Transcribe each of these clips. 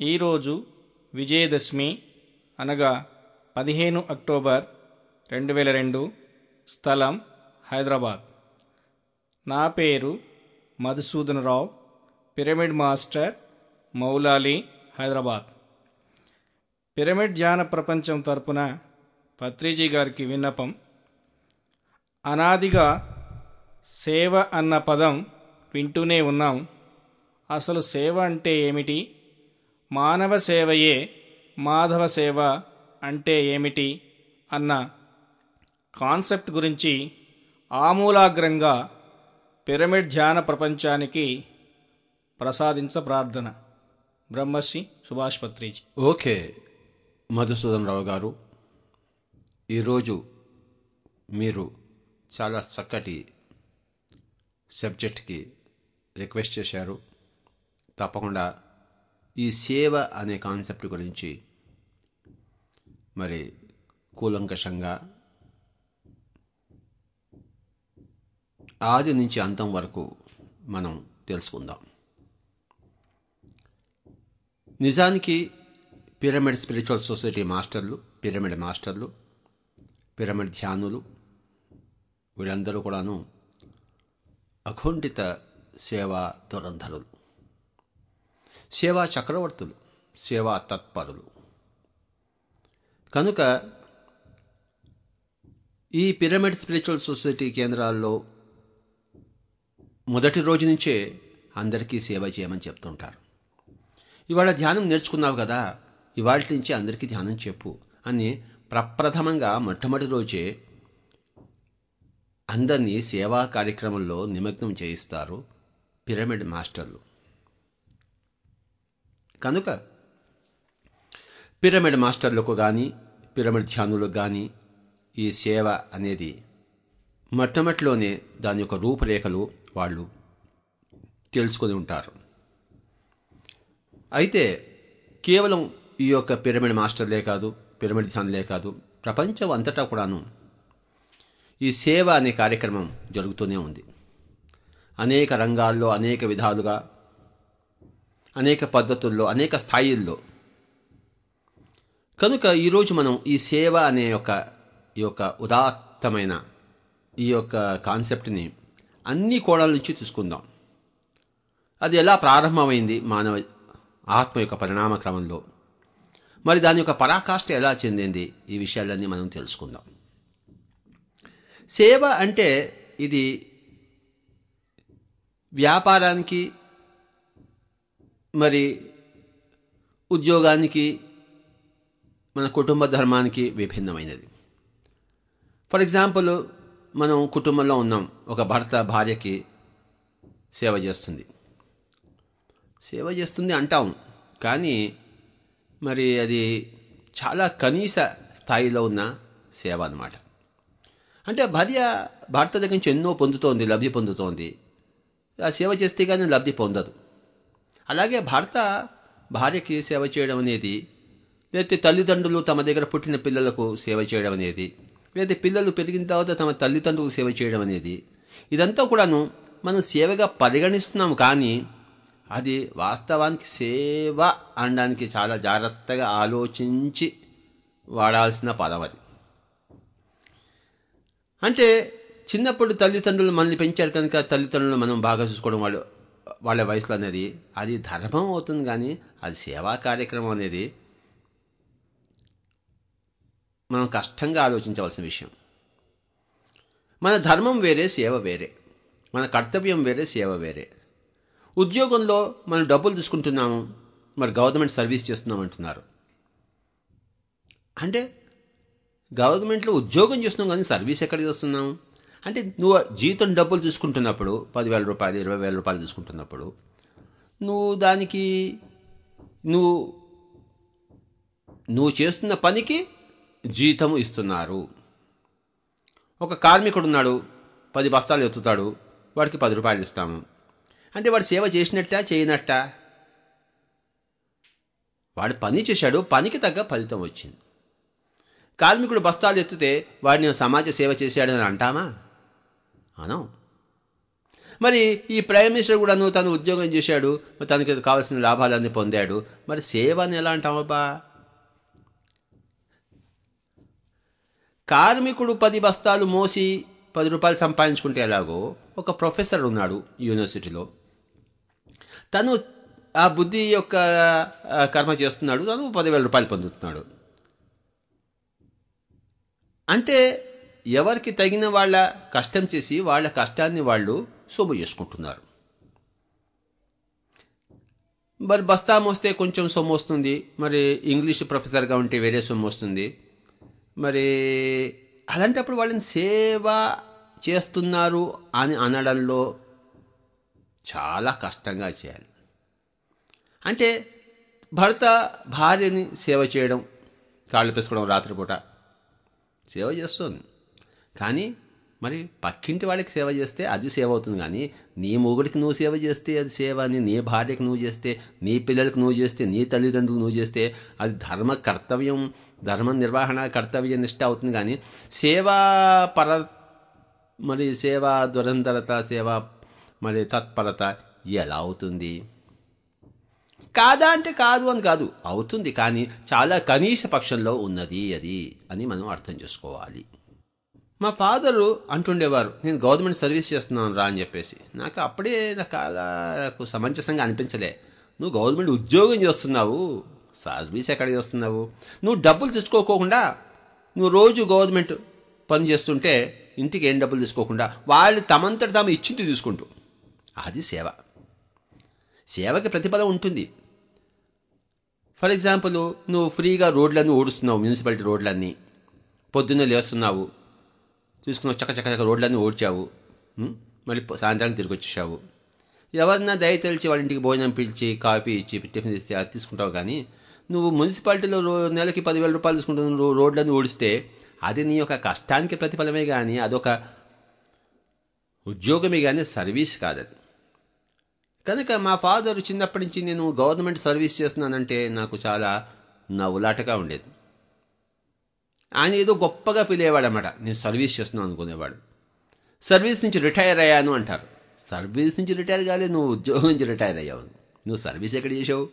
ఈరోజు విజయదశమి అనగా పదిహేను అక్టోబర్ రెండు వేల రెండు స్థలం హైదరాబాద్. నా పేరు Madhusudana Rao pyramid master Moula Ali Hyderabad. Pyramid ధ్యాన ప్రపంచం తరపున పత్రిజీ గారికి విన్నపం అనాదిగా సేవ అన్న పదం వింటూనే ఉన్నాం. అసలు సేవ అంటే ఏమిటి? మానవ సేవయే మాధవ సేవ అంటే ఏమిటి? అన్న కాన్సెప్ట్ గురించి ఆమూలాగ్రంగా పిరమిడ్ ధ్యాన ప్రపంచానికి ప్రసాదించ ప్రార్థన. బ్రహ్మశ్రీ సుభాష్ పత్రిజీ. ఓకే మధుసూదన్ రావు గారు. ఈరోజు మీరు చాలా చక్కటి సబ్జెక్ట్కి రిక్వెస్ట్ చేశారు. తప్పకుండా ఈ సేవ అనే కాన్సెప్ట్ గురించి మరి కూలంకషంగా ఆది నుంచి అంతం వరకు మనం తెలుసుకుందాం. నిజానికి పిరమిడ్ స్పిరిచువల్ సొసైటీ మాస్టర్లు పిరమిడ్ మాస్టర్లు పిరమిడ్ ధ్యానులు వీళ్ళందరూ కూడాను అఖండిత సేవా దురంధరులు. సేవా చక్రవర్తులు సేవా తత్పరులు. కనుక ఈ పిరమిడ్ స్పిరిచువల్ సొసైటీ కేంద్రాల్లో మొదటి రోజు నుంచే అందరికీ సేవ చేయమని చెప్తుంటారు. ఇవాళ ధ్యానం నేర్చుకున్నావు కదా ఇవాళ నుంచి అందరికీ ధ్యానం చెప్పు అని ప్రప్రథమంగా మొట్టమొదటి రోజే అందరినీ సేవా కార్యక్రమంలో నిమగ్నం చేయిస్తారు పిరమిడ్ మాస్టర్లు. కనుక పిరమిడ్ మాస్టర్లకు కానీ పిరమిడ్ ధ్యానులకు కానీ ఈ సేవ అనేది మొట్టమొదటిలోనే దాని యొక్క రూపురేఖలు వాళ్ళు తెలుసుకొని ఉంటారు. అయితే కేవలం ఈ యొక్క పిరమిడ్ మాస్టర్లే కాదు పిరమిడ్ ధ్యానులే కాదు ప్రపంచం అంతటా కూడాను ఈ సేవ అనే కార్యక్రమం జరుగుతూనే ఉంది. అనేక రంగాల్లో అనేక విధాలుగా అనేక పద్ధతుల్లో అనేక స్థాయిల్లో. కనుక ఈరోజు మనం ఈ సేవ అనే యొక్క ఈ యొక్క ఉదాత్తమైన ఈ యొక్క కాన్సెప్ట్ని అన్ని కోణాల నుంచి చూసుకుందాం. అది ఎలా ప్రారంభమైంది మానవ ఆత్మ యొక్క పరిణామ క్రమంలో? మరి దాని యొక్క పరాకాష్ఠ ఎలా చెందింది? ఈ విషయాలన్నీ మనం తెలుసుకుందాం. సేవ అంటే ఇది వ్యాపారానికి మరి ఉద్యోగానికి మన కుటుంబ ధర్మానికి విభిన్నమైనది. ఫర్ ఎగ్జాంపుల్ మనం కుటుంబంలో ఉన్నాం. ఒక భర్త భార్యకి సేవ చేస్తుంది. సేవ చేస్తుంది అంటాం. కానీ మరి అది చాలా కనీస స్థాయిలో ఉన్న సేవ అన్నమాట. అంటే భార్య భర్త దగ్గర నుంచి ఎన్నో పొందుతోంది లబ్ధి పొందుతోంది. ఆ సేవ చేస్తే కానీ లబ్ధి పొందదు. అలాగే భర్త భార్యకి సేవ చేయడం అనేది లేకపోతే తల్లిదండ్రులు తమ దగ్గర పుట్టిన పిల్లలకు సేవ చేయడం అనేది లేదా పిల్లలు పెరిగిన తర్వాత తమ తల్లిదండ్రులకు సేవ చేయడం అనేది ఇదంతా కూడాను మనం సేవగా పరిగణిస్తున్నాం కానీ అది వాస్తవానికి సేవ అనడానికి చాలా జాగ్రత్తగా ఆలోచించి వాడాల్సిన పదం అది. అంటే చిన్నప్పుడు తల్లిదండ్రులు మనల్ని పెంచారు కనుక తల్లిదండ్రులు మనం బాగా చూసుకోవడం వాళ్ళు వాళ్ళ వయసులో అనేది అది ధర్మం అవుతుంది కానీ అది సేవా కార్యక్రమం అనేది మనం కష్టంగా ఆలోచించవలసిన విషయం. మన ధర్మం వేరే సేవ వేరే. మన కర్తవ్యం వేరే సేవ వేరే. ఉద్యోగంలో మనం డబ్బులు తీసుకుంటున్నాము మరి గవర్నమెంట్ సర్వీస్ చేస్తున్నాం అంటున్నారు. అంటే గవర్నమెంట్లో ఉద్యోగం చేస్తున్నాం కానీ సర్వీస్ ఎక్కడికి వస్తున్నాము అంటే నువ్వు జీతం డబ్బులు తీసుకుంటున్నప్పుడు పదివేల రూపాయలు ఇరవై వేల రూపాయలు తీసుకుంటున్నప్పుడు నువ్వు దానికి నువ్వు నువ్వు చేస్తున్న పనికి జీతం ఇస్తున్నారు. ఒక కార్మికుడు ఉన్నాడు పది బస్తాలు ఎత్తుతాడు వాడికి పది రూపాయలు ఇస్తాము. అంటే వాడు సేవ చేసినట్టా చేయనట్టా? వాడు పని చేశాడు పనికి తగ్గ ఫలితం వచ్చింది. కార్మికుడు బస్తాలు ఎత్తితే వాడిని సమాజ సేవ చేశాడని అంటామా? అనం మరి ఈ ప్రైమ్ మినిస్టర్ కూడాను తను ఉద్యోగం చేశాడు తనకి కావాల్సిన లాభాలన్నీ పొందాడు. మరి సేవ అని ఎలా అంటామబ్బా కార్మికుడు పది బస్తాలు మోసి పది రూపాయలు సంపాదించుకుంటే ఎలాగో ఒక ప్రొఫెసర్ ఉన్నాడు యూనివర్సిటీలో. తను ఆ బుద్ధి యొక్క కర్మ చేస్తున్నాడు తను పదివేల రూపాయలు పొందుతున్నాడు. అంటే ఎవరికి తగిన వాళ్ళ కష్టం చేసి వాళ్ళ కష్టాన్ని వాళ్ళు సొమ్ము చేసుకుంటున్నారు. మరి బస్తా మోస్తే కొంచెం సొమ్ము వస్తుంది. మరి ఇంగ్లీష్ ప్రొఫెసర్గా ఉంటే వేరే సొమ్ము వస్తుంది. మరి అలాంటప్పుడు వాళ్ళని సేవ చేస్తున్నారు అని అనడంలో చాలా కష్టంగా చేయాలి. అంటే భర్త భార్యని సేవ చేయడం కాళ్ళు పెసుకోవడం రాత్రిపూట సేవ చేస్తుంది. కానీ మరి పక్కింటి వాడికి సేవ చేస్తే అది సేవ అవుతుంది కానీ నీ మొగుడికి నువ్వు సేవ చేస్తే అది సేవ అని నీ భార్యకు నువ్వు చేస్తే నీ పిల్లలకు నువ్వు చేస్తే నీ తల్లిదండ్రులు నువ్వు చేస్తే అది ధర్మ కర్తవ్యం ధర్మ నిర్వహణ కర్తవ్య నిష్ట అవుతుంది కానీ సేవా పర మరి సేవా దురంధరత సేవ మరి తత్పరత ఎలా అవుతుంది? కాదా అంటే కాదు అని కాదు అవుతుంది కానీ చాలా కనీస పక్షంలో ఉన్నది అది అని మనం అర్థం చేసుకోవాలి. మా ఫాదరు అంటుండేవారు నేను గవర్నమెంట్ సర్వీస్ చేస్తున్నాను రా అని చెప్పేసి. నాకు అప్పుడే నాకు సమంజసంగా అనిపించలే. నువ్వు గవర్నమెంట్ ఉద్యోగం చేస్తున్నావు సర్వీస్ ఎక్కడ చేస్తున్నావు? నువ్వు డబ్బులు తీసుకోకోకుండా నువ్వు రోజు గవర్నమెంట్ పని చేస్తుంటే ఇంటికి ఏం డబ్బులు తీసుకోకుండా వాళ్ళు తమంతట తాము ఇచ్చింది తీసుకుంటూ. అది సేవ. సేవకి ప్రతిఫలం ఉంటుంది. ఫర్ ఎగ్జాంపుల్ నువ్వు ఫ్రీగా రోడ్లన్నీ ఓడుస్తున్నావు మున్సిపాలిటీ రోడ్లన్నీ. పొద్దున్నే లేస్తున్నావు తీసుకుని చక్క చక్క చక్క రోడ్లన్నీ ఓడ్చావు. మళ్ళీ సాయంత్రానికి తిరిగి వచ్చేసావు. ఎవరన్నా దయ తెలిసి వాళ్ళ ఇంటికి భోజనం పిలిచి కాఫీ ఇచ్చి టిఫిన్ ఇస్తే అది తీసుకుంటావు కానీ నువ్వు మున్సిపాలిటీలో రో నెలకి పదివేల రూపాయలు తీసుకుంటున్న రో- రోడ్లన్నీ ఓడిస్తే అది నీ యొక్క కష్టానికి ప్రతిఫలమే కానీ అదొక ఉద్యోగమే కానీ సర్వీస్ కాదది. కనుక మా ఫాదర్ చిన్నప్పటి నుంచి నేను గవర్నమెంట్ సర్వీస్ చేస్తున్నానంటే నాకు చాలా నవ్వులాటగా ఉండేది. ఆయన ఏదో గొప్పగా ఫీల్ అయ్యేవాడు అనమాట నేను సర్వీస్ చేస్తున్నాను అనుకునేవాడు. సర్వీస్ నుంచి రిటైర్ అయ్యాను అంటారు. సర్వీస్ నుంచి రిటైర్ కాలేదు నువ్వు ఉద్యోగం నుంచి రిటైర్ అయ్యావు. నువ్వు సర్వీస్ ఎక్కడ చేసావు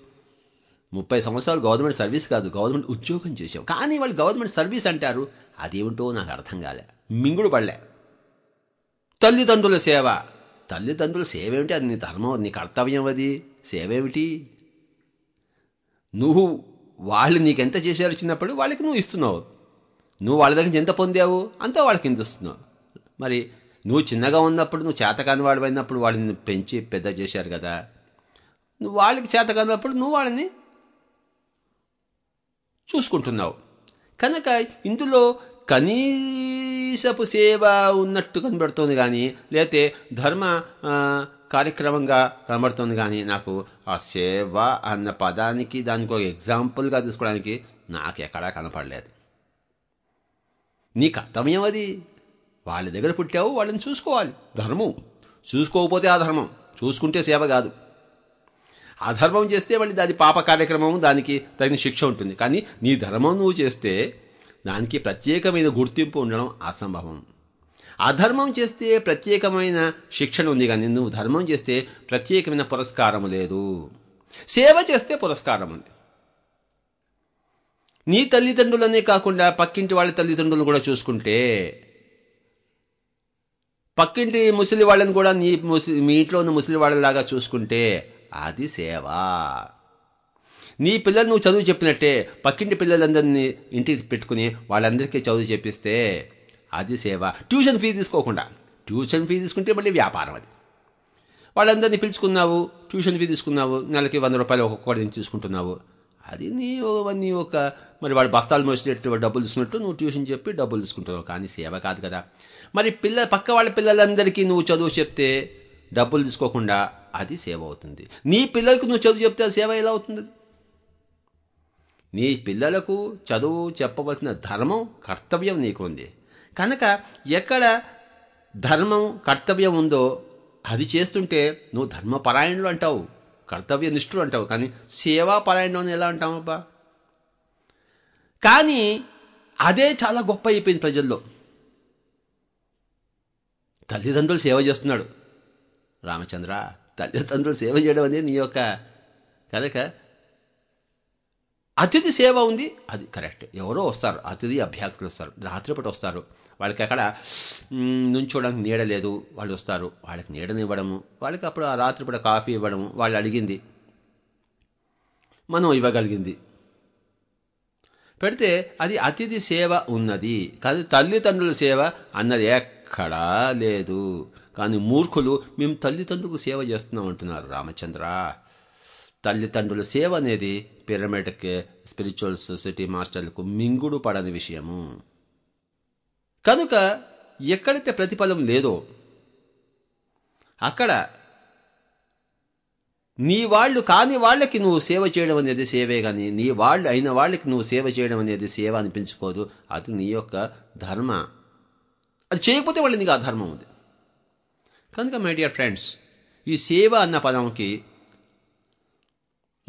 ముప్పై సంవత్సరాలు గవర్నమెంట్ సర్వీస్ కాదు గవర్నమెంట్ ఉద్యోగం చేసావు కానీ వాళ్ళు గవర్నమెంట్ సర్వీస్ అంటారు అదేమిటో నాకు అర్థం కాలే. మింగుడు పడలే. తల్లిదండ్రుల సేవ. తల్లిదండ్రుల సేవ ఏమిటి? అది నీ ధర్మం నీ కర్తవ్యం అది. సేవ ఏమిటి? నువ్వు వాళ్ళు నీకెంత చేశారు చిన్నప్పుడు? వాళ్ళకి నువ్వు ఇస్తున్నావు. నువ్వు వాళ్ళ దగ్గర నుంచి ఎంత పొందావు? అంతా వాళ్ళకి ఎంత మరి నువ్వు చిన్నగా ఉన్నప్పుడు నువ్వు చేతకాని వాడు వాళ్ళని పెంచి పెద్ద చేశారు కదా. నువ్వు వాళ్ళకి చేత కానప్పుడు నువ్వు వాళ్ళని చూసుకుంటున్నావు. కనుక ఇందులో కనీసపు సేవ ఉన్నట్టు కనబడుతోంది కానీ లేతే ధర్మ కార్యక్రమంగా కనబడుతోంది కానీ నాకు ఆ సేవ అన్న పదానికి దానికి ఒక ఎగ్జాంపుల్గా తీసుకోవడానికి నాకు ఎక్కడా కనపడలేదు. నీ కర్తవ్యం అది. వాళ్ళ దగ్గర పుట్టావు వాళ్ళని చూసుకోవాలి. ధర్మం. చూసుకోకపోతే అధర్మం. చూసుకుంటే సేవ కాదు. అధర్మం చేస్తే మళ్ళీ దాని పాప కార్యక్రమం దానికి తగిన శిక్ష ఉంటుంది. కానీ నీ ధర్మం నువ్వు చేస్తే దానికి ప్రత్యేకమైన గుర్తింపు ఉండడం అసంభవం. అధర్మం చేస్తే ప్రత్యేకమైన శిక్షణ ఉంది కానీ నువ్వు ధర్మం చేస్తే ప్రత్యేకమైన పురస్కారం లేదు. సేవ చేస్తే పురస్కారం ఉంది. నీ తల్లిదండ్రులనే కాకుండా పక్కింటి వాళ్ళ తల్లిదండ్రులను కూడా చూసుకుంటే పక్కింటి ముసలి వాళ్ళని కూడా నీ ముసి మీ ఇంట్లో ఉన్న ముసలి వాళ్ళలాగా చూసుకుంటే అది సేవ. నీ పిల్లలు నువ్వు చదువు చెప్పినట్టే పక్కింటి పిల్లలందరినీ ఇంటికి పెట్టుకుని వాళ్ళందరికీ చదువు చెప్పిస్తే అది సేవ. ట్యూషన్ ఫీ తీసుకోకుండా. ట్యూషన్ ఫీ తీసుకుంటే మళ్ళీ వ్యాపారం అది. వాళ్ళందరినీ పిలుచుకున్నావు ట్యూషన్ ఫీ తీసుకున్నావు నెలకి వంద రూపాయలు ఒక్కొక్కటి నుంచి తీసుకుంటున్నావు. అది నీ నీ ఒక మరి వాడు బస్తాలు మోసేటట్టు డబ్బులు తీసుకున్నట్టు నువ్వు ట్యూషన్ చెప్పి డబ్బులు తీసుకుంటున్నావు. కానీ సేవ కాదు కదా. మరి పిల్ల పక్క వాళ్ళ పిల్లలందరికీ నువ్వు చదువు చెప్తే డబ్బులు తీసుకోకుండా అది సేవ అవుతుంది. నీ పిల్లలకు నువ్వు చదువు చెప్తే అది సేవ ఎలా అవుతుంది? నీ పిల్లలకు చదువు చెప్పవలసిన ధర్మం కర్తవ్యం నీకు ఉంది. కనుక ఎక్కడ ధర్మం కర్తవ్యం ఉందో అది చేస్తుంటే నువ్వు ధర్మపరాయణులు అంటావు. కర్తవ్య నిష్ఠుడు అంటావు. కానీ సేవాపరాయణం ఎలా అంటావు అబ్బా? కానీ అదే చాలా గొప్ప అయిపోయింది ప్రజల్లో. తల్లిదండ్రులు సేవ చేస్తున్నాడు. రామచంద్ర తల్లిదండ్రులు సేవ చేయడం అనేది నీ యొక్క కదక అతిథి సేవ ఉంది. అది కరెక్ట్. ఎవరో వస్తారు. అతిథి అభ్యర్థులు వస్తారు. రాత్రిపూట వస్తారు. వాళ్ళకి అక్కడ నుంచోడానికి నీడ లేదు. వాళ్ళు వస్తారు. వాళ్ళకి నీడని ఇవ్వడము. వాళ్ళకి అప్పుడు ఆ రాత్రిపూట కాఫీ ఇవ్వడము వాళ్ళు అడిగింది. మనం ఇవ్వగలిగింది. పెడితే అది అతిథి సేవ ఉన్నది. కానీ తల్లిదండ్రుల సేవ అన్నది ఎక్కడా లేదు. కానీ మూర్ఖులు మేము తల్లిదండ్రులకు సేవ చేస్తున్నాం అంటున్నారు రామచంద్ర. తల్లిదండ్రుల సేవ అనేది పిరమిడ్కి స్పిరిచువల్ సొసైటీ మాస్టర్లకు మింగుడు పడని విషయము. కనుక ఎక్కడైతే ప్రతిఫలం లేదో అక్కడ నీ వాళ్ళు కాని వాళ్ళకి నువ్వు సేవ చేయడం అనేది సేవే కానీ నీ వాళ్ళు అయిన వాళ్ళకి నువ్వు సేవ చేయడం అనేది సేవ అనిపించుకోదు. అది నీ యొక్క ధర్మ. అది చేయకపోతే వాళ్ళు నీకు ఆ ధర్మం ఉంది. కనుక మై డియర్ ఫ్రెండ్స్ ఈ సేవ అన్న పదంకి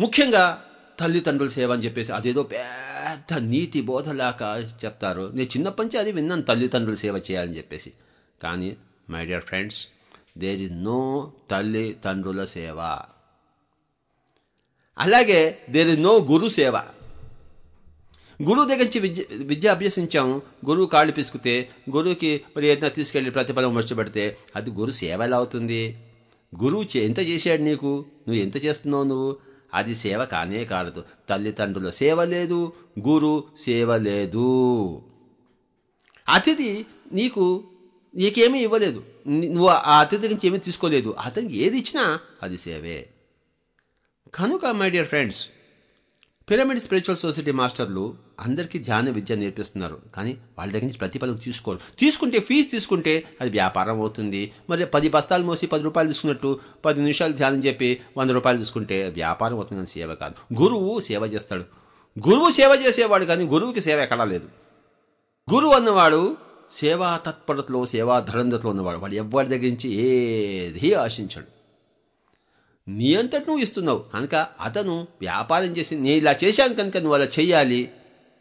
ముఖ్యంగా తల్లిదండ్రుల సేవ అని చెప్పేసి అదేదో పెద్ద నీతి బోధలాగా చెప్తారు. నేను చిన్నప్పటి నుంచి అది విన్నాను తల్లిదండ్రుల సేవ చేయాలని చెప్పేసి. కానీ my dear friends there is no తల్లిదండ్రుల సేవ. అలాగే దేర్ ఇస్ నో గురు సేవ. గురువు దగ్గర నుంచి విద్య విద్య అభ్యసించాము గురువు కాళ్ళు పిసుకుతే గురువుకి మరి ఏదైనా తీసుకెళ్ళి ప్రతిఫలం వచ్చబెడితే అది గురు సేవ ఎలా అవుతుంది? గురువు చే- ఎంత చేశాడు నీకు? నువ్వు ఎంత చేస్తున్నావు నువ్వు? అది సేవ కానే కాదు తల్లిదండ్రుల సేవ లేదు గురు సేవ లేదు. అతిథి నీకు నీకేమీ ఇవ్వలేదు. నువ్వు ఆ అతిథి నుంచి ఏమీ తీసుకోలేదు. అతనికి ఏది ఇచ్చినా అది సేవే. కనుక my dear friends pyramid spiritual society మాస్టర్లు అందరికీ ధ్యాన విద్య నేర్పిస్తున్నారు. కానీ వాళ్ళ దగ్గర నుంచి ప్రతిఫలం తీసుకోరు. తీసుకుంటే ఫీజు తీసుకుంటే అది వ్యాపారం అవుతుంది. మరి పది బస్తాలు మోసి పది రూపాయలు తీసుకున్నట్టు పది నిమిషాలు ధ్యానం చెప్పి వంద రూపాయలు తీసుకుంటే వ్యాపారం అవుతుంది కానీ సేవ కాదు. గురువు సేవ చేస్తాడు. గురువు సేవ చేసేవాడు కానీ గురువుకి సేవ ఎక్కడా లేదు. గురువు అన్నవాడు సేవా తత్పరతలో సేవా ధరంధతలో ఉన్నవాడు. వాడు ఎవరి దగ్గర నుంచి ఏది ఆశించాడు. నీ అంతటి నువ్వు ఇస్తున్నావు. కనుక అతను వ్యాపారం చేసి నేను ఇలా చేశాను కనుక నువ్వు అలా చేయాలి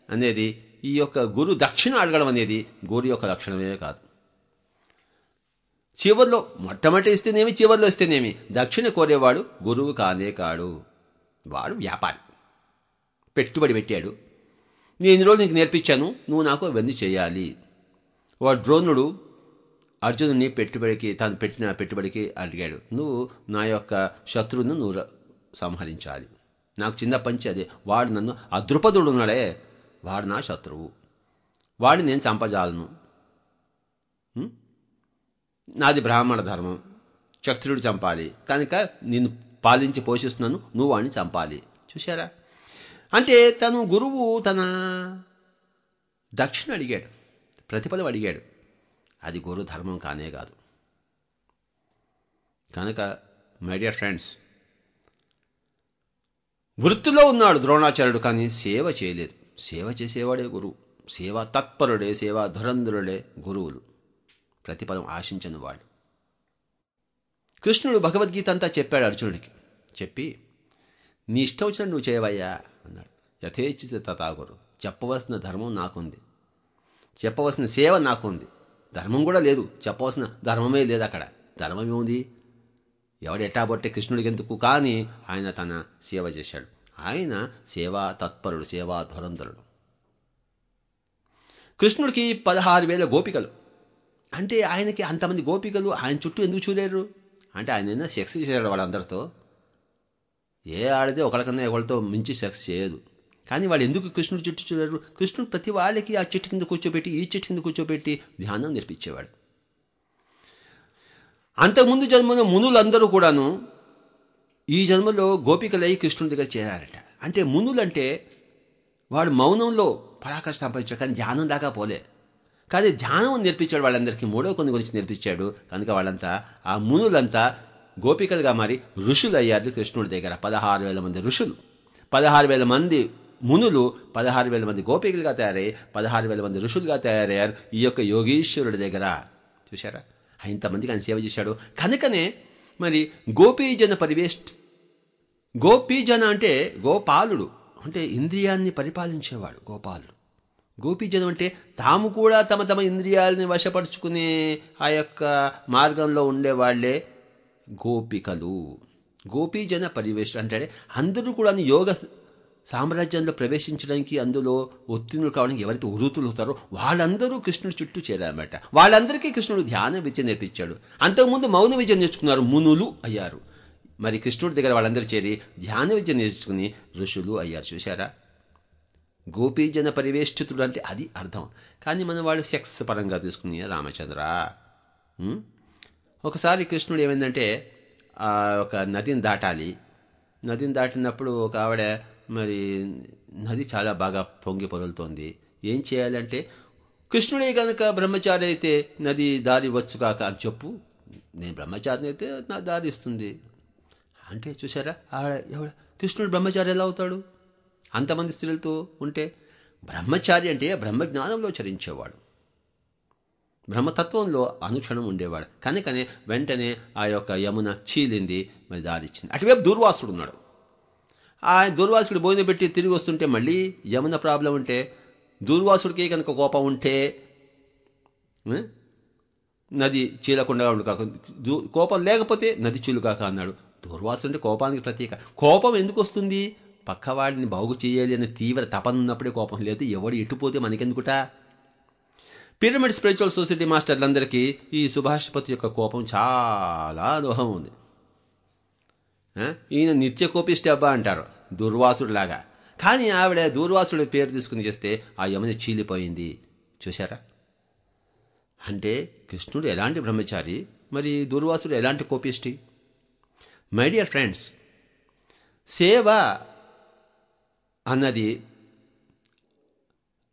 అనేది ఈ యొక్క గురు దక్షిణ అడగడం అనేది గురు యొక్క లక్షణమే కాదు. చివరిలో మొట్టమొదటి ఇస్తేనేమి చివరిలో ఇస్తేనేమి? దక్షిణ కోరేవాడు గురువు కానే కాడు. వాడు వ్యాపారి. పెట్టుబడి పెట్టాడు. నేను ఇన్ని రోజులు నీకు నేర్పించాను నువ్వు నాకు అవన్నీ చేయాలి. వాడు ద్రోణుడు అర్జునుని పెట్టుబడికి తాను పెట్టిన పెట్టుబడికి అడిగాడు. నువ్వు నా యొక్క శత్రువును నువ్వు సంహరించాలి. నాకు చిన్నప్పటి నుంచి అదే. వాడు నన్ను ఆ ద్రుపదుడు ఉన్నాడే. వాడు నా శత్రువు. వాడిని నేను చంపజాలను. నాది బ్రాహ్మణ ధర్మం. క్షత్రుడు చంపాలి. కనుక నేను పాలించి పోషిస్తున్నాను. నువ్వు వాడిని చంపాలి. చూశారా? అంటే తను గురువు తన దక్షిణ అడిగాడు. ప్రతిఫలం అడిగాడు. అది గురు ధర్మం కానే కాదు. కనుక మై డియర్ ఫ్రెండ్స్ వృత్తిలో ఉన్నాడు ద్రోణాచార్యుడు కానీ సేవ చేయలేదు. సేవ చేసేవాడే గురువు. సేవా తత్పరుడే సేవా ధురంధరుడే గురువులు. ప్రతిపదం ఆశించని వాళ్ళు కృష్ణుడు భగవద్గీత అంతా చెప్పాడు అర్జునుడికి. చెప్పి నీ ఇష్టం వచ్చిన నువ్వు చేయవయ్యా అన్నాడు. యథేచ్ఛిత తథాగురు చెప్పవలసిన ధర్మం నాకుంది. చెప్పవలసిన సేవ నాకుంది. ధర్మం కూడా లేదు. చెప్పవలసిన ధర్మమే లేదు అక్కడ. ధర్మం ఏముంది? ఎవడు ఎట్టాబొట్టే కృష్ణుడికి ఎందుకు? కానీ ఆయన తన సేవ చేశాడు. ఆయన సేవా తత్పరుడు సేవా ధురంధరుడు. కృష్ణుడికి పదహారు వేల గోపికలు. అంటే ఆయనకి అంతమంది గోపికలు ఆయన చుట్టూ ఎందుకు చూలేరు? అంటే ఆయన ఏదైనా సెక్స్ చేశాడు వాళ్ళందరితో. ఏ ఆడితే ఒకరికన్నా ఒకరితో మించి సెక్స్ చేయదు. కానీ వాళ్ళు ఎందుకు కృష్ణుడు చుట్టూ చూడారు కృష్ణుడు ప్రతి వాళ్ళకి ఆ చెట్టు కింద కూర్చోబెట్టి ఈ చెట్టు కింద కూర్చోబెట్టి ధ్యానం నేర్పించేవాడు. అంతకుముందు జన్మలో మునులందరూ కూడాను ఈ జన్మలో గోపికలై కృష్ణుని దగ్గర చేరారట. అంటే మునులంటే వాడు మౌనంలో పరాకాష్ఠ సంపాదించాడు కానీ ధ్యానం దాకా పోలే. కానీ ధ్యానం నేర్పించాడు వాళ్ళందరికీ మూడో కొన్ని గురించి నేర్పించాడు. కనుక వాళ్ళంతా ఆ మునులంతా గోపికలుగా మారి ఋషులు అయ్యారు కృష్ణుడి దగ్గర. పదహారు వేల మంది ఋషులు. పదహారు వేల మంది మునులు పదహారు వేల మంది గోపికలుగా తయారయ్యి పదహారు వేల మంది ఋషులుగా తయారయ్యారు ఈ యొక్క యోగీశ్వరుడి దగ్గర. చూశారా? ఇంతమందికి ఆయన సేవ చేశాడు. కనుకనే మరి గోపీజన పరివేష్ గోపీజన అంటే గోపాలుడు అంటే ఇంద్రియాన్ని పరిపాలించేవాడు గోపాలుడు. గోపీజనం అంటే తాము కూడా తమ తమ ఇంద్రియాలని వశపరుచుకునే ఆ యొక్క మార్గంలో ఉండేవాళ్ళే గోపికలు. గోపీజన పరివేష్ అంటే అందరూ కూడా యోగ సామ్రాజ్యంలో ప్రవేశించడానికి అందులో ఉత్తీర్ణులు కావడానికి ఎవరైతే ఉరుతులుతారో వాళ్ళందరూ కృష్ణుడి చుట్టూ చేరారన్నమాట. వాళ్ళందరికీ కృష్ణుడు ధ్యాన విద్య నేర్పించాడు. అంతకుముందు మౌన విద్య నేర్చుకున్నారు మునులు అయ్యారు. మరి కృష్ణుడి దగ్గర వాళ్ళందరూ చేరి ధ్యాన విద్య నేర్చుకుని ఋషులు అయ్యారు. చూశారా? గోపీజన పరివేష్టితుడు అంటే అది అర్థం. కానీ మనం వాళ్ళు సెక్స్ పరంగా తీసుకుని రామచంద్ర ఒకసారి కృష్ణుడు ఏమైందంటే ఒక నదిని దాటాలి. నదిని దాటినప్పుడు ఒక ఆవిడ మరి నది చాలా బాగా పొంగి పొరులుతోంది. ఏం చేయాలంటే కృష్ణుడే కనుక బ్రహ్మచారి అయితే నది దారి వచ్చు కాక అని చెప్పు. నేను బ్రహ్మచారిని అయితే నా దారి ఇస్తుంది. అంటే చూసారా ఆవిడ ఎవడ? కృష్ణుడు బ్రహ్మచారి ఎలా అవుతాడు? అంతమంది స్త్రీలతో ఉంటే బ్రహ్మచారి అంటే బ్రహ్మజ్ఞానంలో చరించేవాడు. బ్రహ్మతత్వంలో అనుక్షణం ఉండేవాడు. కనుకనే వెంటనే ఆ యొక్క యమున చీలింది మరి దారిచ్చింది అటువైపు దూర్వాసుడు ఉన్నాడు. ఆ దుర్వాసుడు భోజనం పెట్టి తిరిగి వస్తుంటే మళ్ళీ యమున ప్రాబ్లం ఉంటే దుర్వాసుడికి కనుక కోపం ఉంటే నది చీలకుండా ఉండు కాక కోపం లేకపోతే నది చీలు కాక అన్నాడు. దుర్వాసుడు అంటే కోపానికి ప్రతీక. కోపం ఎందుకు వస్తుంది? పక్కవాడిని బాగు చేయాలి అనే తీవ్ర తపన ఉన్నప్పుడే కోపం లేదు. ఎవడు ఎటుపోతే మనకెందుకుటా? పిరమిడ్ స్పిరిచువల్ సొసైటీ మాస్టర్లందరికీ ఈ సుభాష్పతి యొక్క కోపం చాలా అనుభవం ఉంది. ఈయన నిత్య కోపిష్టి అబ్బా అంటారు. దుర్వాసుడులాగా. కానీ ఆవిడ దూర్వాసుడి పేరు తీసుకుని చేస్తే ఆ యమున చీలిపోయింది. చూశారా? అంటే కృష్ణుడు ఎలాంటి బ్రహ్మచారి మరి దూర్వాసుడు ఎలాంటి కోపిష్టి? మై డియర్ ఫ్రెండ్స్ సేవ అన్నది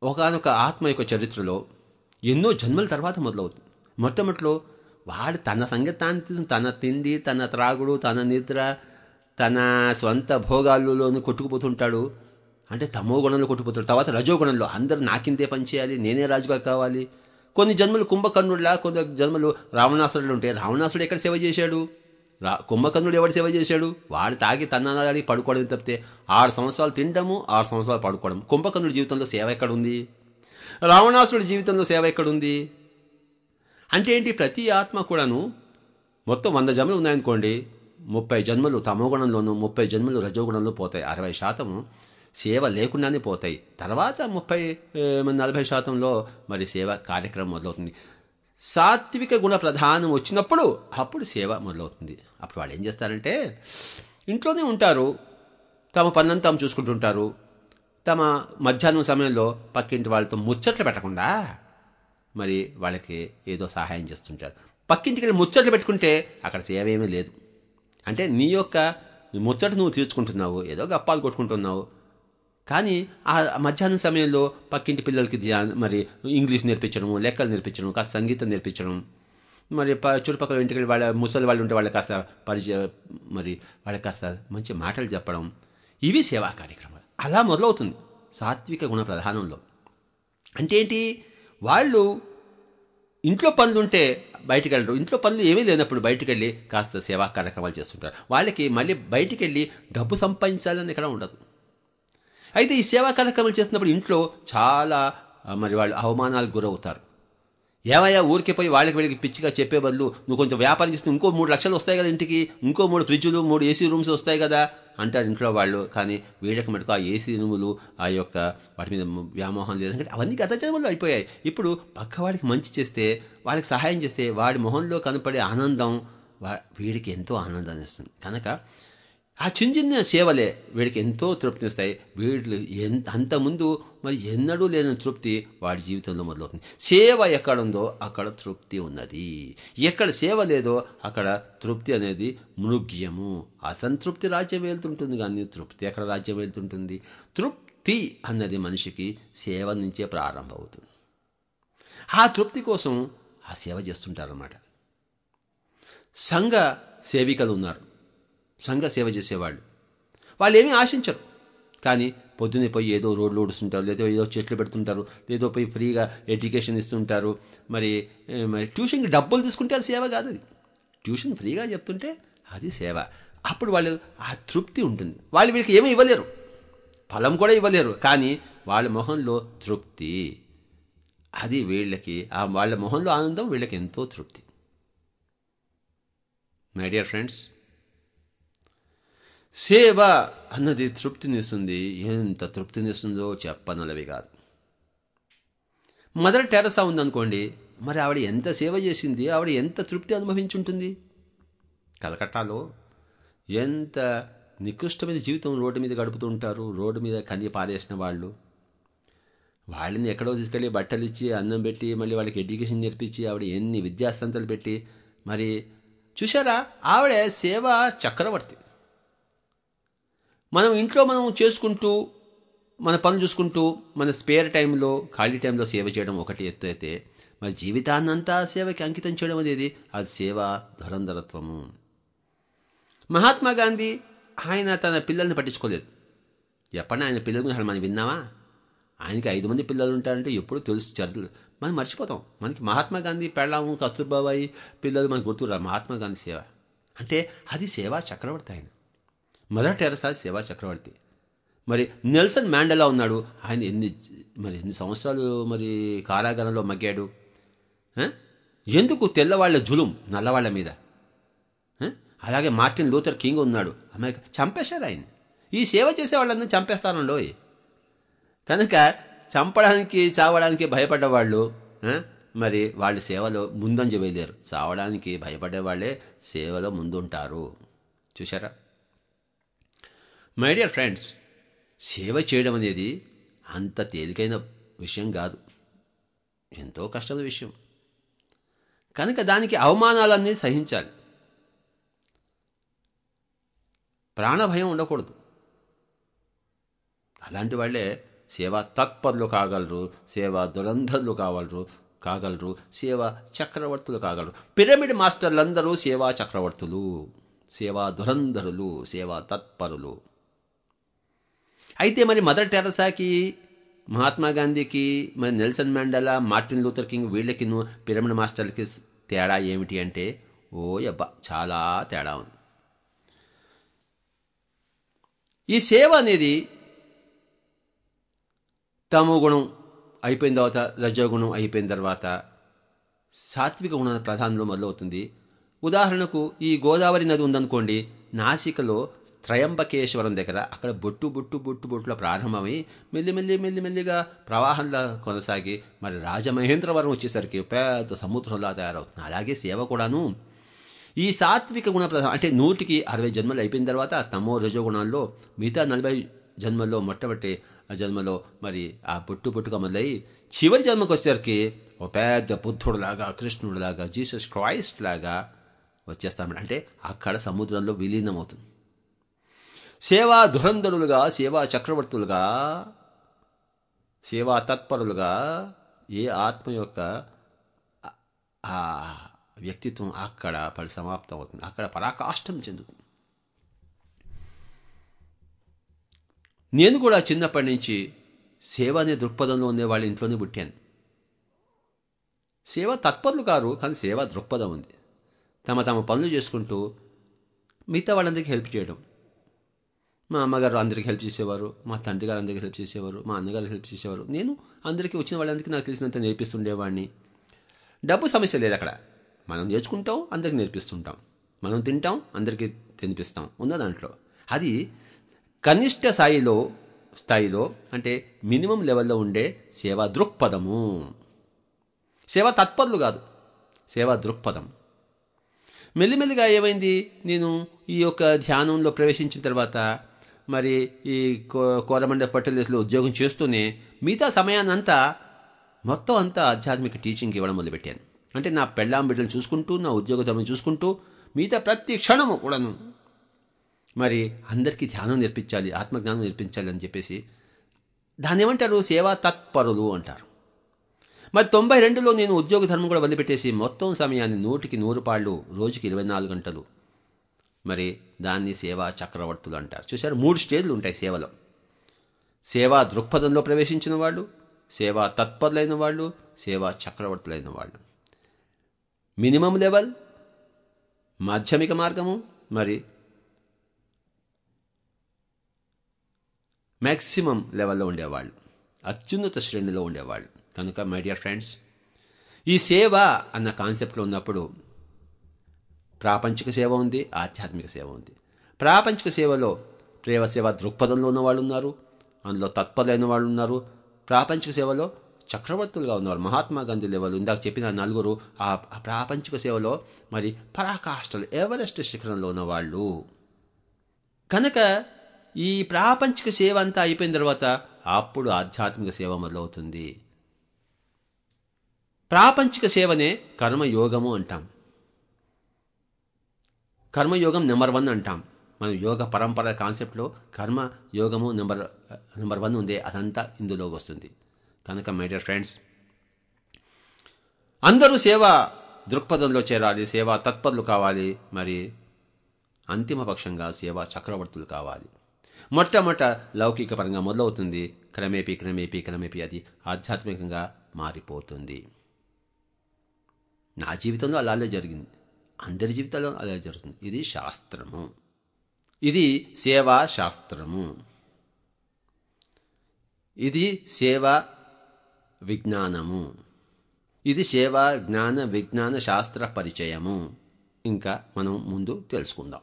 ఒకనొక ఆత్మ యొక్క చరిత్రలో ఎన్నో జన్మల తర్వాత మొదలవుతుంది. మొట్టమొదటిలో వాడు తన సంగతాన్ని తన తిండి తన త్రాగుడు తన నిద్ర తన స్వంత భోగాల్లోనూ కొట్టుకుపోతుంటాడు. అంటే తమో గుణంలో కొట్టుకుపోతాడు. తర్వాత రజో గుణంలో అందరూ నాకిందే పని చేయాలి నేనే రాజుగా కావాలి. కొన్ని జన్మలు కుంభకర్ణుడిలా కొన్ని జన్మలు రావణాసురుడు ఉంటే రావణాసుడు ఎక్కడ సేవ చేశాడు? రా కుంభకర్ణుడు ఎవడు సేవ చేశాడు? వాడు తాగి తన్నాడి పడుకోవడం తప్పితే ఆరు సంవత్సరాలు తినడము ఆరు సంవత్సరాలు పడుకోవడం. కుంభకర్ణుడి జీవితంలో సేవ ఎక్కడుంది? రావణాసుడి జీవితంలో సేవ ఎక్కడుంది? అంటే ఏంటి? ప్రతి ఆత్మ కూడాను మొత్తం వంద జన్మలు ఉన్నాయనుకోండి. ముప్పై జన్మలు తమోగుణంలోనూ ముప్పై జన్మలు రజోగుణంలో పోతాయి. అరవై శాతము సేవ లేకుండానే పోతాయి. తర్వాత ముప్పై నలభై శాతంలో మరి సేవ కార్యక్రమం మొదలవుతుంది. సాత్విక గుణ ప్రధానం వచ్చినప్పుడు అప్పుడు సేవ మొదలవుతుంది. అప్పుడు వాళ్ళు ఏం చేస్తారంటే ఇంట్లోనే ఉంటారు. తమ పనులను తాము చూసుకుంటుంటారు. తమ మధ్యాహ్నం సమయంలో పక్కింటి వాళ్ళతో ముచ్చట్లు పెట్టకుండా మరి వాళ్ళకి ఏదో సహాయం చేస్తుంటారు. పక్కింటికి వెళ్ళి ముచ్చట్లు పెట్టుకుంటే అక్కడ సేవ ఏమీ లేదు. అంటే నీ యొక్క ముచ్చట నువ్వు తీర్చుకుంటున్నావు ఏదో గప్పాలు కొట్టుకుంటున్నావు. కానీ ఆ మధ్యాహ్నం సమయంలో పక్కింటి పిల్లలకి ధ్యాన మరి ఇంగ్లీష్ నేర్పించడం లెక్కలు నేర్పించడం కాస్త సంగీతం నేర్పించడం. మరి ప చుట్టుపక్కల ఇంటికి వాళ్ళ ముసలి వాళ్ళు ఉంటే వాళ్ళకి కాస్త పరిచయ మరి వాళ్ళకి కాస్త మంచి మాటలు చెప్పడం. ఇవి సేవా కార్యక్రమాలు. అలా మొదలవుతుంది సాత్విక గుణ ప్రధానంలో. అంటే ఏంటి? వాళ్ళు ఇంట్లో పనులు ఉంటే బయటికి వెళ్ళరు. ఇంట్లో పనులు ఏమీ లేనప్పుడు బయటికి వెళ్ళి కాస్త సేవా కార్యక్రమాలు చేస్తుంటారు. వాళ్ళకి మళ్ళీ బయటికి వెళ్ళి డబ్బు సంపాదించాలని ఇక్కడ ఉండదు. అయితే ఈ సేవా కార్యక్రమాలు చేస్తున్నప్పుడు ఇంట్లో చాలా మరి వాళ్ళు అవమానాలకు గురవుతారు. ఏమయ్యా ఊరికి పోయి వాళ్ళకి వీళ్ళకి పిచ్చిగా చెప్పే బదులు నువ్వు కొంచెం వ్యాపారం చేస్తే ఇంకో మూడు లక్షలు వస్తాయి కదా ఇంటికి ఇంకో మూడు ఫ్రిడ్జులు మూడు ఏసీ రూమ్స్ వస్తాయి కదా అంటారు ఇంట్లో వాళ్ళు. కానీ వీళ్ళకి మటుకు ఆ ఏసీ రూములు ఆ యొక్క వాటి మీద వ్యామోహం లేదంటే అవన్నీ గత జన్మలు అయిపోయాయి. ఇప్పుడు పక్కవాడికి మంచి చేస్తే వాళ్ళకి సహాయం చేస్తే వాడి మొహంలో కనపడే ఆనందం వా వీడికి ఎంతో ఆనందాన్ని ఇస్తుంది. కనుక ఆ చిన్న చిన్న సేవలే వీడికి ఎంతో తృప్తినిస్తాయి వీళ్ళు ఎంత అంతకుముందు మరి ఎన్నడూ లేని తృప్తి వాడి జీవితంలో మొదలవుతుంది. సేవ ఎక్కడుందో అక్కడ తృప్తి ఉన్నది. ఎక్కడ సేవ లేదో అక్కడ తృప్తి అనేది మృగ్యము. అసంతృప్తి రాజ్యం వెళ్తుంటుంది కానీ తృప్తి ఎక్కడ రాజ్యం వెళ్తుంటుంది తృప్తి అన్నది మనిషికి సేవ నుంచే ప్రారంభమవుతుంది. ఆ తృప్తి కోసం ఆ సేవ చేస్తుంటారన్నమాట. సంఘ సేవికలు ఉన్నారు. సంఘ సేవ చేసేవాళ్ళు. వాళ్ళు ఏమీ ఆశించరు. కానీ పొద్దున్నే పోయి ఏదో రోడ్లు ఊడుస్తుంటారు లేదా ఏదో చెట్లు పెడుతుంటారు ఏదో పోయి ఫ్రీగా ఎడ్యుకేషన్ ఇస్తుంటారు. మరి మరి ట్యూషన్కి డబ్బులు తీసుకుంటే అది సేవ కాదు అది. ట్యూషన్ ఫ్రీగా చెప్తుంటే అది సేవ. అప్పుడు వాళ్ళు ఆ తృప్తి ఉంటుంది. వాళ్ళు వీళ్ళకి ఏమీ ఇవ్వలేరు. ఫలం కూడా ఇవ్వలేరు. కానీ వాళ్ళ మొహంలో తృప్తి. అది వీళ్ళకి ఆ వాళ్ళ మొహంలో ఆనందం వీళ్ళకి ఎంతో తృప్తి. మై డియర్ ఫ్రెండ్స్ సేవ అన్నది తృప్తినిస్తుంది. ఎంత తృప్తినిస్తుందో చెప్పనలవి కాదు. మదర్ టెరసా ఉందనుకోండి మరి ఆవిడ ఎంత సేవ చేసింది ఆవిడ ఎంత తృప్తి అనుభవించుంటుంది? కలకట్టాలో ఎంత నికృష్టమైన జీవితం రోడ్డు మీద గడుపుతుంటారు రోడ్డు మీద కంది పారేసిన వాళ్ళు. వాళ్ళని ఎక్కడో తీసుకెళ్ళి బట్టలు ఇచ్చి అన్నం పెట్టి మళ్ళీ వాళ్ళకి ఎడ్యుకేషన్ నేర్పించి ఆవిడ ఎన్ని విద్యాసంతలు పెట్టి మరి చూసారా ఆవిడ సేవ చక్రవర్తి. మనం ఇంట్లో మనం చేసుకుంటూ మన పనులు చూసుకుంటూ మన స్పేర్ టైంలో ఖాళీ టైంలో సేవ చేయడం ఒకటి ఎత్తు అయితే మరి జీవితాన్నంతా సేవకి అంకితం చేయడం అనేది అది సేవ ధురంధరత్వము. మహాత్మా గాంధీ ఆయన తన పిల్లల్ని పట్టించుకోలేదు. ఎప్పుడైనా ఆయన పిల్లల గురించి మనం విన్నామా? ఆయనకి ఐదు మంది పిల్లలు ఉంటారంటే ఎప్పుడు తెలుసు చర్యలు మనం మర్చిపోతాం. మనకి మహాత్మా గాంధీ పెళ్ళాము కస్తూర్బాబాయి పిల్లలు మనకు గుర్తురా మహాత్మా గాంధీ సేవ. అంటే అది సేవా చక్రవర్తి ఆయన. మదర్ టెరసా సేవా చక్రవర్తి. మరి నెల్సన్ మ్యాండెలా ఉన్నాడు. ఆయన ఎన్ని మరి ఎన్ని సంవత్సరాలు మరి కారాగారంలో మగ్గాడు? ఎందుకు తెల్లవాళ్ళ జులుం నల్లవాళ్ళ మీద? అలాగే మార్టిన్ లూథర్ కింగ్ ఉన్నాడు. అమెరికా చంపేశారు ఆయన ఈ సేవ చేసే వాళ్ళందరూ చంపేస్తానండో కనుక చంపడానికి చావడానికి భయపడ్డవాళ్ళు మరి వాళ్ళు సేవలో ముందంజ వేయలేరు. చావడానికి భయపడే వాళ్ళే సేవలో ముందుంటారు. చూసారా మై డియర్ ఫ్రెండ్స్ సేవ చేయడం అనేది అంత తేలికైన విషయం కాదు. ఎంతో కష్టమైన విషయం. కనుక దానికి అవమానాలన్నీ సహించాలి. ప్రాణభయం ఉండకూడదు. అలాంటి వాళ్ళే సేవా తత్పరులు కాగలరు సేవా దురంధరులు కావలరు కాగలరు సేవా చక్రవర్తులు కాగలరు. పిరమిడ్ మాస్టర్లందరూ సేవా చక్రవర్తులు సేవా దురంధరులు సేవా తత్పరులు. అయితే మరి మదర్ టెరసాకి మహాత్మా గాంధీకి మరి Nelson Mandela Martin Luther King వీళ్ళకి పిరమిడ్ మాస్టర్లకి తేడా ఏమిటి అంటే ఓ యబ్బా చాలా తేడా ఉంది. ఈ సేవ అనేది తమో గుణం అయిపోయిన తర్వాత రజోగుణం అయిపోయిన తర్వాత సాత్విక గుణ ప్రధానంలో మొదలవుతుంది. ఉదాహరణకు ఈ గోదావరి నది ఉందనుకోండి నాసికలో త్రయంబకేశ్వరం దగ్గర అక్కడ బొట్టు బొట్టు బొట్టు బొట్టులో ప్రారంభమై మెల్లిమెల్లి మెల్లిమెల్లిగా ప్రవాహంలా కొనసాగి మరి రాజమహేంద్రవరం వచ్చేసరికి పెద్ద సముద్రంలా తయారవుతుంది. అలాగే సేవ కూడాను. ఈ సాత్విక గుణ అంటే నూటికి అరవై జన్మలు అయిపోయిన తర్వాత తమో రజోగుణాల్లో మిగతా నలభై జన్మల్లో మొట్టమొదటి జన్మలో మరి ఆ బొట్టు బొట్టుగా మొదలయ్యి చివరి జన్మకు వచ్చేసరికి ఒక పెద్ద బుద్ధుడులాగా కృష్ణుడిలాగా జీసస్ క్రైస్ట్ లాగా వచ్చేస్తామని అంటే అక్కడ సముద్రంలో విలీనమవుతుంది. సేవా ధురంధరులుగా సేవా చక్రవర్తులుగా సేవా తత్పరులుగా ఏ ఆత్మ యొక్క ఆ వ్యక్తిత్వం అక్కడ పరిసమాప్తం అవుతుంది అక్కడ పరాకాష్టం చెందుతుంది. నేను కూడా చిన్నప్పటి నుంచి సేవ అనే దృక్పథంలో ఉండే వాళ్ళ ఇంట్లోనే పుట్టాను. సేవ తత్పరులు కారు కానీ సేవ దృక్పథం ఉంది. తమ తమ పనులు చేసుకుంటూ మిగతా వాళ్ళందరికీ హెల్ప్ చేయడం. మా అమ్మగారు అందరికీ హెల్ప్ చేసేవారు మా తండ్రి గారు అందరికీ హెల్ప్ చేసేవారు మా అన్నగారు హెల్ప్ చేసేవారు. నేను అందరికీ వచ్చిన వాళ్ళందరికీ నాకు తెలిసినంత నేర్పిస్తుండేవాడిని. డబ్బు సమస్య లేదు అక్కడ. మనం నేర్చుకుంటాం అందరికి నేర్పిస్తుంటాం. మనం తింటాం అందరికీ తినిపిస్తాం. ఉన్న దాంట్లో. అది కనిష్ట స్థాయిలో స్థాయిలో అంటే మినిమం లెవెల్లో ఉండే సేవా దృక్పథము. సేవా తత్పరులు కాదు. సేవా దృక్పథం. మెల్లిమెల్లిగా ఏమైంది? నేను ఈ యొక్క ధ్యానంలో ప్రవేశించిన తర్వాత మరి ఈ కో కోరమండ ఫర్టిలైజర్స్లో ఉద్యోగం చేస్తూనే మిగతా సమయాన్నంతా మొత్తం అంతా ఆధ్యాత్మిక టీచింగ్ ఇవ్వడం మొదలుపెట్టాను. అంటే నా పెళ్ళాం బిడ్డలను చూసుకుంటూ నా ఉద్యోగతమని చూసుకుంటూ మిగతా ప్రతి క్షణము కూడాను మరి అందరికీ ధ్యానం నేర్పించాలి ఆత్మజ్ఞానం నేర్పించాలి అని చెప్పేసి దాన్ని ఏమంటారు? సేవా తత్పరులు అంటారు. మరి తొంభై రెండులో నేను ఉద్యోగ ధర్మం కూడా వదిలిపెట్టేసి మొత్తం సమయాన్ని నూటికి నూరు పాళ్ళు రోజుకి ఇరవై నాలుగు గంటలు మరి దాన్ని సేవా చక్రవర్తులు అంటారు. చూశారు? మూడు స్టేజ్లు ఉంటాయి సేవలో. సేవా దృక్పథంలో ప్రవేశించిన వాళ్ళు సేవా తత్పరులైన వాళ్ళు సేవా చక్రవర్తులైన వాళ్ళు. మినిమం లెవెల్ మాధ్యమిక మార్గము మరి మ్యాక్సిమం లెవెల్లో ఉండేవాళ్ళు. అత్యున్నత శ్రేణిలో ఉండేవాళ్ళు. కనుక మై డియర్ ఫ్రెండ్స్ ఈ సేవ అన్న కాన్సెప్ట్లో ఉన్నప్పుడు ప్రాపంచిక సేవ ఉంది ఆధ్యాత్మిక సేవ ఉంది. ప్రాపంచిక సేవలో ప్రేమ సేవ దృక్పథంలో ఉన్న వాళ్ళు ఉన్నారు అందులో తత్పరులైన వాళ్ళు ఉన్నారు. ప్రాపంచిక సేవలో చక్రవర్తులుగా ఉన్నారు మహాత్మా గాంధీ లెవెల్ ఇందాక చెప్పిన నలుగురు ఆ ఆ ప్రాపంచిక సేవలో మరి పరాకాష్ఠలు ఎవరెస్ట్ శిఖరంలో ఉన్నవాళ్ళు. కనుక ఈ ప్రాపంచిక సేవ అంతా అయిపోయిన తర్వాత అప్పుడు ఆధ్యాత్మిక సేవ మొదలవుతుంది. ప్రాపంచిక సేవనే కర్మయోగము అంటాం. కర్మయోగం నెంబర్ వన్ అంటాం. మనం యోగ పరంపర కాన్సెప్ట్లో కర్మ యోగము నెంబర్ నెంబర్ వన్ ఉంది అదంతా ఇందులోకి వస్తుంది. కనుక మై డియర్ ఫ్రెండ్స్ అందరూ సేవ దృక్పథంలో చేరాలి సేవా తత్పరులు కావాలి మరి అంతిమ పక్షంగా సేవా చక్రవర్తులు కావాలి. మొట్టమొదట లౌకిక పరంగా మొదలవుతుంది. క్రమేపీ క్రమేపీ క్రమేపీ అది ఆధ్యాత్మికంగా మారిపోతుంది. నా జీవితంలో అలాగే జరిగింది. అందరి జీవితాల్లో అదే జరుగుతుంది. ఇది శాస్త్రము. ఇది సేవా శాస్త్రము. ఇది సేవా విజ్ఞానము. ఇది సేవా జ్ఞాన విజ్ఞాన శాస్త్ర పరిచయము. ఇంకా మనం ముందు తెలుసుకుందాం.